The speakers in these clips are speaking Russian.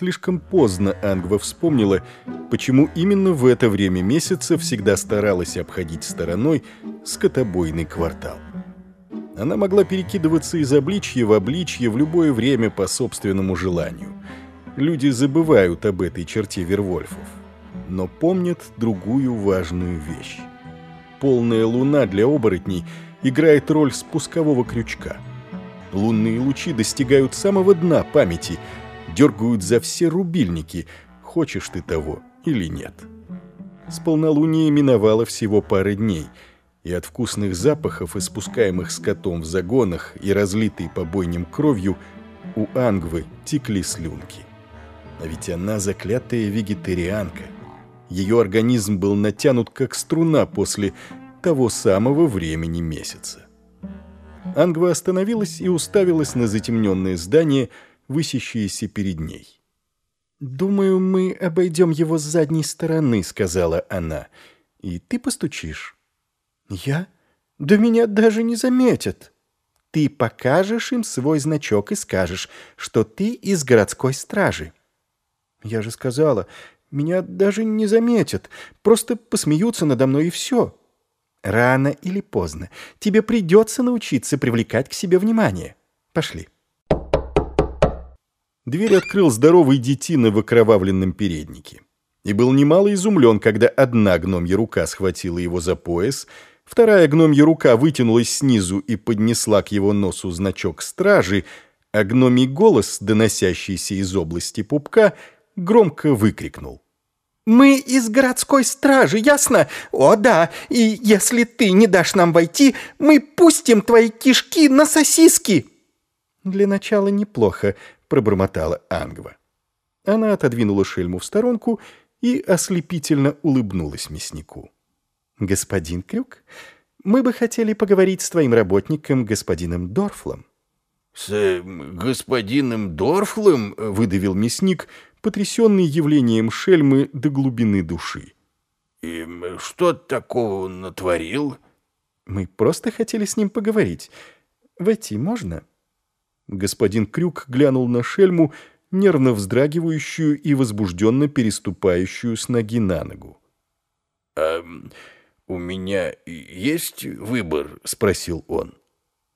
Слишком поздно Ангва вспомнила, почему именно в это время месяца всегда старалась обходить стороной скотобойный квартал. Она могла перекидываться из обличья в обличье в любое время по собственному желанию. Люди забывают об этой черте Вервольфов, но помнят другую важную вещь. Полная луна для оборотней играет роль спускового крючка. Лунные лучи достигают самого дна памяти – дергают за все рубильники, хочешь ты того или нет. С полнолуния миновало всего пары дней, и от вкусных запахов, испускаемых скотом в загонах и разлитой по бойням кровью, у Ангвы текли слюнки. А ведь она заклятая вегетарианка. Ее организм был натянут как струна после того самого времени месяца. Ангва остановилась и уставилась на затемненное здание, высящиеся перед ней. «Думаю, мы обойдем его с задней стороны», — сказала она. «И ты постучишь». «Я? Да меня даже не заметят». «Ты покажешь им свой значок и скажешь, что ты из городской стражи». «Я же сказала, меня даже не заметят, просто посмеются надо мной и все». «Рано или поздно тебе придется научиться привлекать к себе внимание. Пошли». Дверь открыл здоровый детина в окровавленном переднике. И был немало изумлен, когда одна гномья рука схватила его за пояс, вторая гномья рука вытянулась снизу и поднесла к его носу значок стражи, а гномий голос, доносящийся из области пупка, громко выкрикнул. «Мы из городской стражи, ясно? О, да, и если ты не дашь нам войти, мы пустим твои кишки на сосиски!» «Для начала неплохо», пробормотала Ангва. Она отодвинула шельму в сторонку и ослепительно улыбнулась мяснику. «Господин Крюк, мы бы хотели поговорить с твоим работником, господином Дорфлом». «С э, господином Дорфлом?» — выдавил мясник, потрясенный явлением шельмы до глубины души. «И что такого он натворил?» «Мы просто хотели с ним поговорить. Войти можно?» Господин Крюк глянул на шельму, нервно вздрагивающую и возбужденно переступающую с ноги на ногу. «А у меня есть выбор?» — спросил он.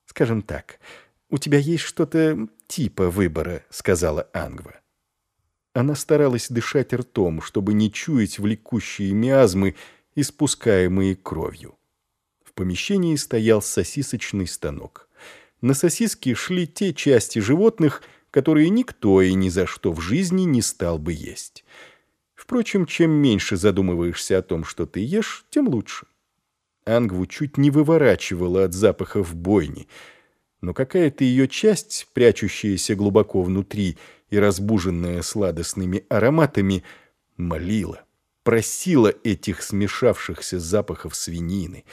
«Скажем так, у тебя есть что-то типа выбора», — сказала Ангва. Она старалась дышать ртом, чтобы не чуять влекущие миазмы, испускаемые кровью. В помещении стоял сосисочный станок на сосиски шли те части животных, которые никто и ни за что в жизни не стал бы есть. Впрочем, чем меньше задумываешься о том, что ты ешь, тем лучше. Ангву чуть не выворачивала от запахов бойни, но какая-то ее часть, прячущаяся глубоко внутри и разбуженная сладостными ароматами, молила, просила этих смешавшихся запахов свинины,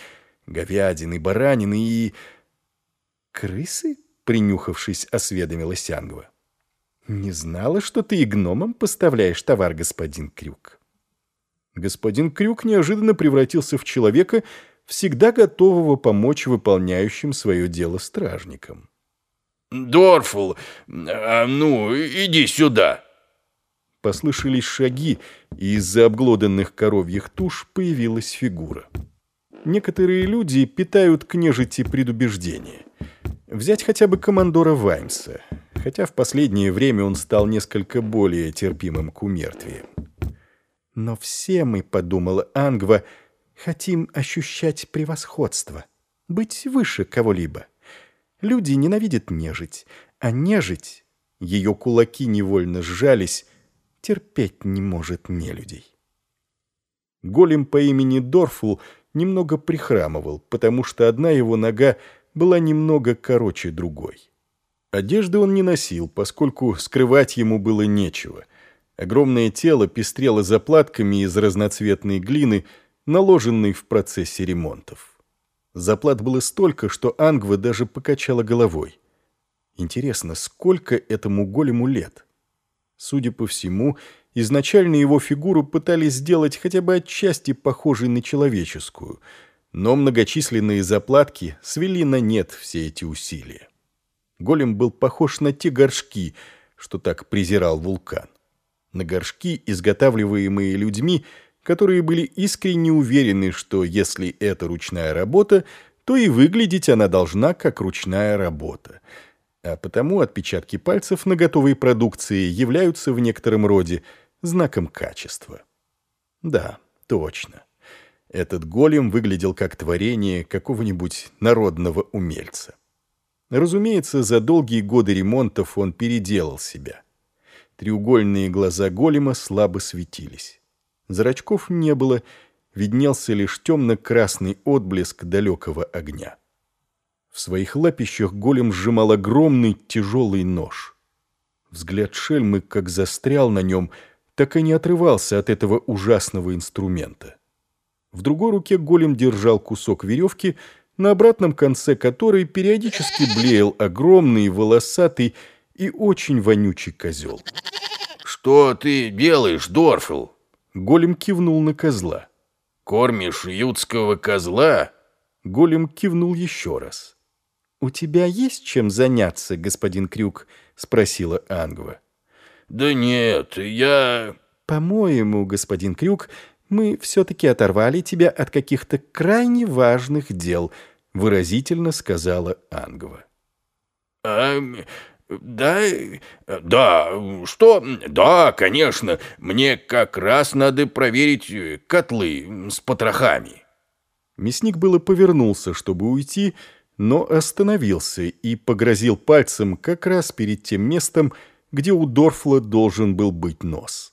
говядины, баранины и «Крысы?» — принюхавшись, осведомилась Ангва. «Не знала, что ты и гномам поставляешь товар, господин Крюк». Господин Крюк неожиданно превратился в человека, всегда готового помочь выполняющим свое дело стражникам. «Дорфул, а ну, иди сюда!» Послышались шаги, и из-за обглоданных коровьих туш появилась фигура. Некоторые люди питают к нежити предубеждение. Взять хотя бы командора Ваймса, хотя в последнее время он стал несколько более терпимым к умертвиям. Но все мы, подумала Ангва, хотим ощущать превосходство, быть выше кого-либо. Люди ненавидят нежить, а нежить, ее кулаки невольно сжались, терпеть не может нелюдей. Голем по имени Дорфул немного прихрамывал, потому что одна его нога была немного короче другой. Одежды он не носил, поскольку скрывать ему было нечего. Огромное тело пестрело заплатками из разноцветной глины, наложенной в процессе ремонтов. Заплат было столько, что Ангва даже покачала головой. Интересно, сколько этому голему лет? Судя по всему, изначально его фигуру пытались сделать хотя бы отчасти похожей на человеческую – но многочисленные заплатки свели на нет все эти усилия. Голем был похож на те горшки, что так презирал вулкан. На горшки, изготавливаемые людьми, которые были искренне уверены, что если это ручная работа, то и выглядеть она должна как ручная работа. А потому отпечатки пальцев на готовой продукции являются в некотором роде знаком качества. Да, точно. Этот голем выглядел как творение какого-нибудь народного умельца. Разумеется, за долгие годы ремонтов он переделал себя. Треугольные глаза голема слабо светились. Зрачков не было, виднелся лишь темно-красный отблеск далекого огня. В своих лапищах голем сжимал огромный тяжелый нож. Взгляд шельмы как застрял на нем, так и не отрывался от этого ужасного инструмента. В другой руке голем держал кусок веревки, на обратном конце которой периодически блеял огромный, волосатый и очень вонючий козел. «Что ты делаешь, Дорфел?» Голем кивнул на козла. «Кормишь ютского козла?» Голем кивнул еще раз. «У тебя есть чем заняться, господин Крюк?» — спросила Ангва. «Да нет, я...» «По-моему, господин Крюк, мы все-таки оторвали тебя от каких-то крайне важных дел», — выразительно сказала Ангва. «А, да, да, что? Да, конечно, мне как раз надо проверить котлы с потрохами». Мясник было повернулся, чтобы уйти, но остановился и погрозил пальцем как раз перед тем местом, где у Дорфла должен был быть нос.